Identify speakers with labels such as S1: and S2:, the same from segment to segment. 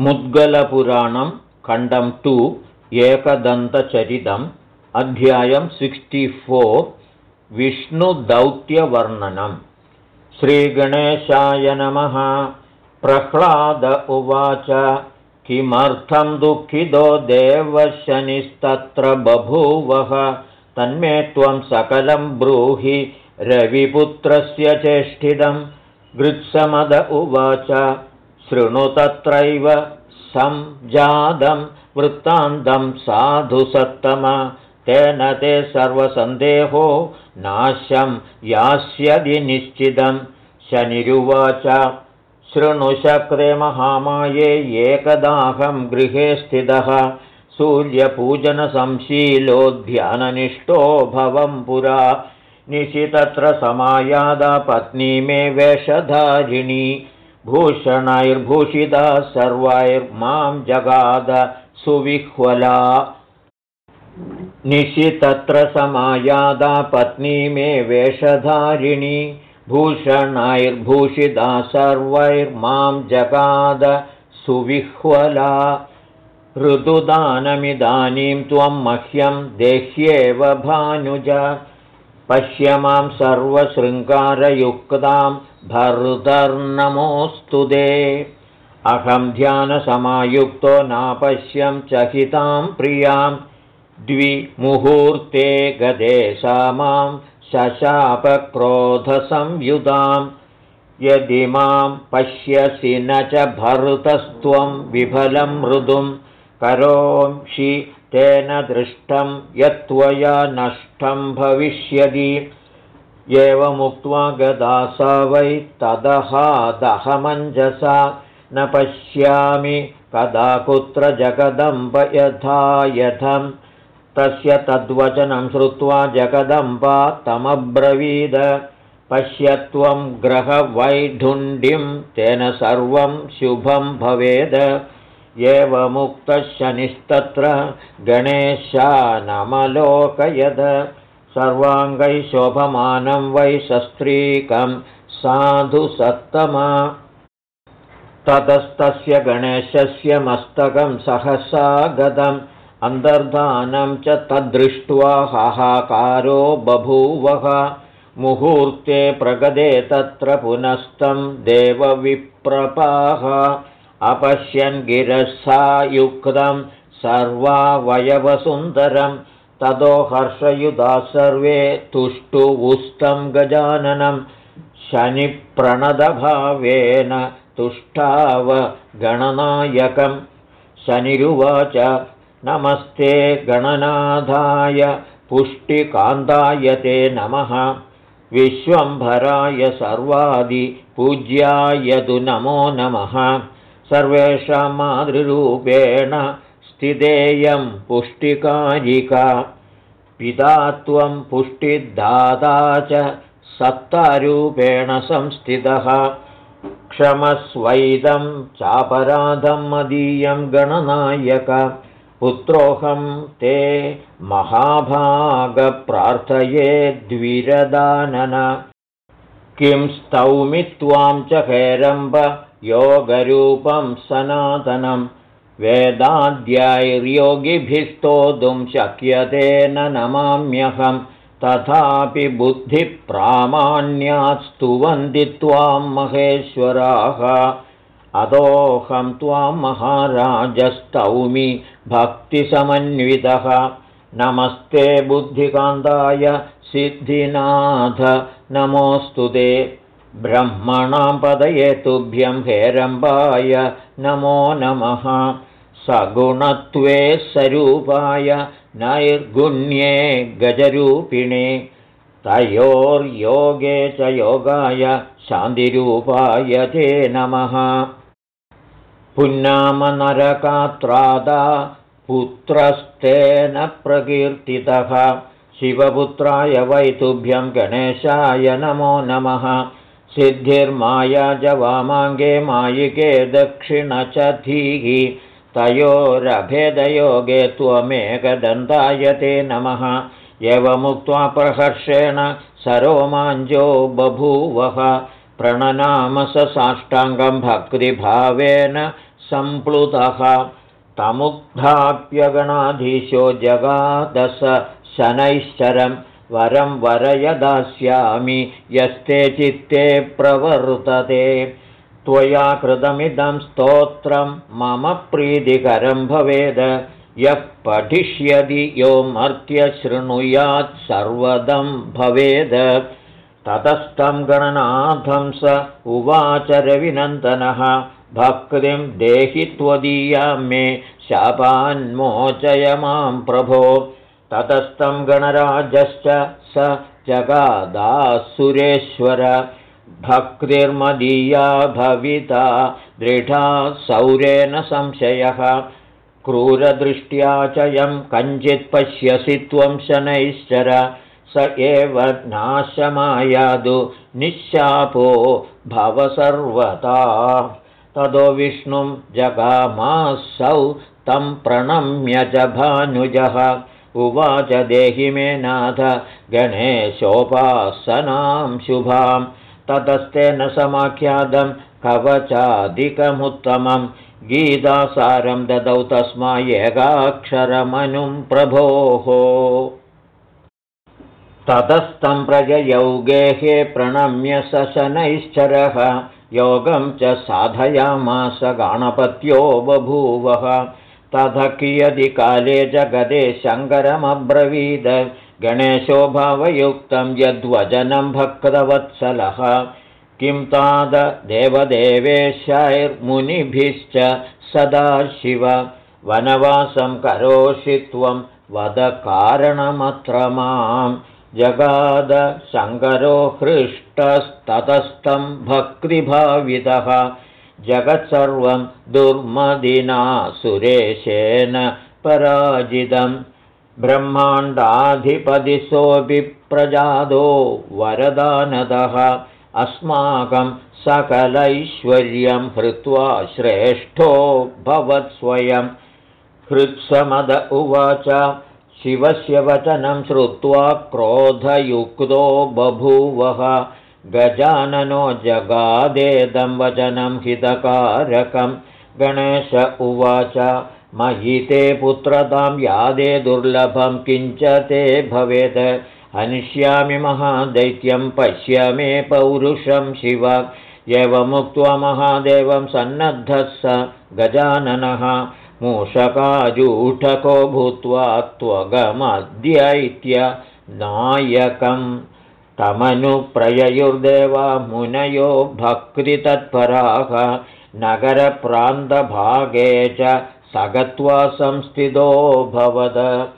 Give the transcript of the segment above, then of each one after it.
S1: मुद्गलपुराणं खण्डं टु एकदन्तचरितम् अध्यायं सिक्स्टिफोर् विष्णुदौत्यवर्णनम्. श्रीगणेशाय नमः। प्रह्लाद उवाच किमर्थं दुःखितो देवशनिस्तत्र बभूवः? तन्मे त्वं सकलं ब्रूहि रविपुत्रस्य चेष्टितं। गृत्समद उवाच शृणु तत्रैव संजातं वृत्तान्तं साधुसत्तम तेन ते सर्वसन्देहो नाशं यास्यदि निश्चितं। शनिरुवाच शृणुशक्रे महामाये एकदाहं गृहे स्थितः। सूर्यपूजनसंशीलो ध्याननिष्ठो भवं पुरा। निशि तत्र समायादा पत्नी मे वेषधारिणी भूषणैर्भूषिता सर्वैर्मां जगाद सुविह्वला। निशि तत्र समायादा पत्नी मे वेषधारिणी। भूषणैर्भूषिता सर्वैर्मां जगाद सुविह्वला। ऋतुदानमिदानीं त्वं मह्यं देह्येव भानुज। पश्य मां सर्वशृङ्गारयुक्तां भर्तर्नमोऽस्तु ते अहं ध्यानसमायुक्तो नापश्यं चहितां प्रियां। द्विमुहूर्ते गदे सा मां शशापक्रोधसंयुतां यदि मां पश्यसि न च भर्तस्त्वं विफलं मृदुं। करोंषि तेन दृष्टं यत्त्वया नष्टं भविष्यति एवमुक्त्वा गदा सा वै तदहादहमञ्जसा। न पश्यामि कदा कुत्र जगदम्ब यथा यथं तस्य तद्वचनं श्रुत्वा जगदम्बा तमब्रवीद। पश्य त्वं ग्रहवैढुण्डिं तेन सर्वं शुभं भवेद। एवमुक्तः शनिस्तत्र गणेशानमलोकयद सर्वाङ्गैः शोभमानं वै सस्त्रीकं साधुसत्तमा ततस्तस्य गणेशस्य मस्तकं सहसा गदम् अन्तर्धानं च तद्दृष्ट्वा हाहाकारो बभूवः। मुहूर्ते प्रगदे तत्र पुनस्तं देवविप्रपाः। अपश्यन् गिरसायुक्तं सर्वावयवसुन्दरं ततो हर्षयुधा सर्वे तुष्टुवुस्तं गजाननं शनिप्रणदभावेन तुष्टाव गणनायकं शनिरुवाच नमस्ते गणनाधाय पुष्टिकान्ताय ते नमः। विश्वम्भराय सर्वादिपूज्याय तु नमो नमः। सर्वेषां मातृरूपेण स्थितेयं पुष्टिकारिका। पिता त्वं पुष्टिदाता च सत्तारूपेण संस्थितः। क्षमस्वैदं चापराधं मदीयं गणनायक। पुत्रोऽहं ते महाभागप्रार्थये द्विरदानन। किं स्तौमि त्वां च हेरम्ब योगरूपं सनातनं वेदाद्यैर्योगिभिस्तोतुं शक्यते न नमाम्यहं तथापि बुद्धिप्रामाण्यात्स्तुवन्ति त्वां महेश्वराः। अदोऽहं त्वां महाराजस्तौमि भक्तिसमन्वितः। नमस्ते बुद्धिकान्ताय सिद्धिनाथ नमोऽस्तु ते। ब्रह्मणां पदये तुभ्यं हेरम्बाय नमो नमः। सगुणत्वे स्वरूपाय नैर्गुण्ये गजरूपिणे तयोर्योगे च योगाय शान्तिरूपाय ते नमः। पुन्नामनरकात्रादा पुत्रस्तेन प्रकीर्तितः। शिवपुत्राय वैतुभ्यं गणेशाय नमो नमः सिद्धिर्माया च वामाङ्गे मायिके दक्षिणचधीः तयोरभेदयोगे त्वमेकदन्ताय ते नमः। एवमुक्त्वा प्रहर्षेण सरोमाञ्जो बभूवः। प्रणनाम स साष्टाङ्गं भक्तिभावेन सम्प्लुतः। तमुग्धाप्यगणाधीशो जगादश शनैश्चरं वरं वरयदास्यामि यस्ते चित्ते प्रवर्तते। त्वया कृतमिदं स्तोत्रं मम प्रीतिकरं भवेद। यः पठिष्यति यो मर्त्य शृणुयात् सर्वदं भवेद। ततस्तं गणनाथं स उवाच रविनन्दनः भक्तिं देहि त्वदीया मे शापान्मोचय मां प्रभो ततस्तं गणराजश्च स जगादासुरेश्वर। भक्तिर्मदीया भविता दृढा सौरेण संशयः। क्रूरदृष्ट्या च यं कञ्चित् पश्यसि त्वं शनैश्चर। स एव नाशमायादु निःशापो भव सर्वता ततो विष्णुं जगामासौ तं प्रणम्य च भानुजः उवाच देहि मे नाथ गणेशोपासनां शुभां। ततस्तेन समाख्यातं कवचादिकमुत्तमं। गीतासारं ददौ तस्मा एकाक्षरमनुं प्रभोः। ततस्तं प्रजयौ गेहे प्रणम्य स शनैश्चरः योगं च साधयामास गणपत्यो बभूवः तथ कियदि काले जगदे शङ्करमब्रवीद। गणेशो भावयुक्तं यद्वचनं भक्तवत्सलः। किं ताददेवदेवेशैर्मुनिभिश्च सदा शिव वनवासं करोषि त्वं वद कारणमत्र मां। जगाद शङ्करो हृष्टस्ततस्तं भक्तिभावितः जगत्सर्वं दुर्मदिना सुरेशेन पराजितं। ब्रह्माण्डाधिपदिशोऽपि प्रजादो वरदानदः। अस्माकं सकलैश्वर्यं हृत्वा श्रेष्ठो भवत्स्वयं हृत्समद उवाच शिवस्य वचनं श्रुत्वा क्रोधयुक्तो बभूवः गजाननो जगादेदं वचनं हितकारकं। गणेश उवाच मयि ते पुत्रतां यादे दुर्लभं किञ्च ते भवेत्। हनिष्यामि महादैत्यं पश्य मे पौरुषं शिव। एवमुक्त्वा महादेवं सन्नद्धः स गजाननः। मूषकाजूठको भूत्वा त्वगमद्यैत्य नायकं तमनुप्रययुर्देवा मुनयो भक्तितत्पराः नगरप्रान्तभागे च सगत्वा संस्थितो भवद।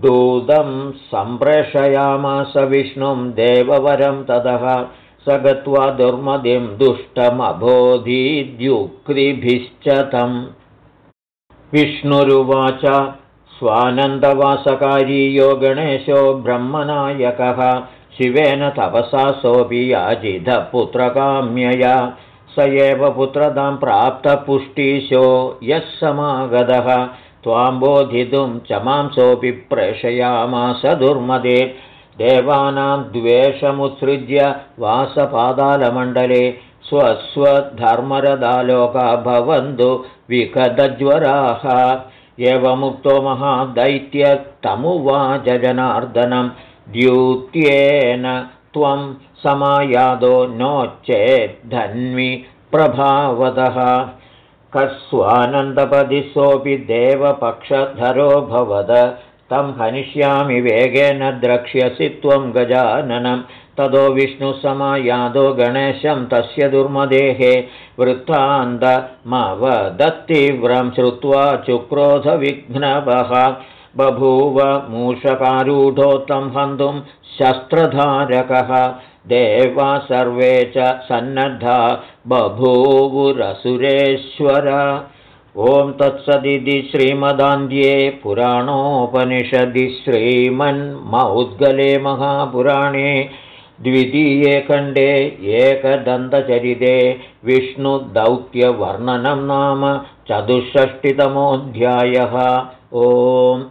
S1: दूतं सम्प्रेषयामास विष्णुं देववरं ततः स गत्वा दुर्मदिं दुष्टमबोधीद्युक्तिभिश्च तम्। विष्णुरुवाच स्वानन्दवासकारी यो गणेशो ब्रह्मनायकः शिवेन तपसा सोऽपि याजिधपुत्रकाम्यया। स एव पुत्रतां प्राप्तपुष्टिशो यः समागतः। त्वाम्बोधितुं च मांसोऽपि प्रेषयामास दुर्मदे। देवानां द्वेषमुत्सृज्य वासपादालमण्डले स्वस्वधर्मरदालोका भवन्तु विकदज्वराः। एवमुक्तो महादैत्यतमुवाच जनार्दनं द्यूत्येन त्वं समायादो नोच्चेद्धन्वि प्रभावतः कस्वानन्दपदि सोऽपि देवपक्षधरो भवद। तं हनिष्यामि वेगेन द्रक्ष्यसि त्वं गजाननं। ततो विष्णुसमायादो गणेशं तस्य दुर्मदेहे। वृत्तान्तमवदत्तीव्रं श्रुत्वा चुक्रोधविघ्नवः बभूव मूषकारूढो तं हन्तुं शस्त्रधारकः। देवा सर्वे च सन्नद्धा बभूवुरसुरेश्वर। ॐ तत्सदिति श्रीमदान्ध्ये पुराणोपनिषदि श्रीमन्मौद्गले महापुराणे द्वितीये खण्डे एकदन्तचरिते विष्णुदौत्यवर्णनं नाम चतुष्षष्टितमोऽध्यायः। ओम्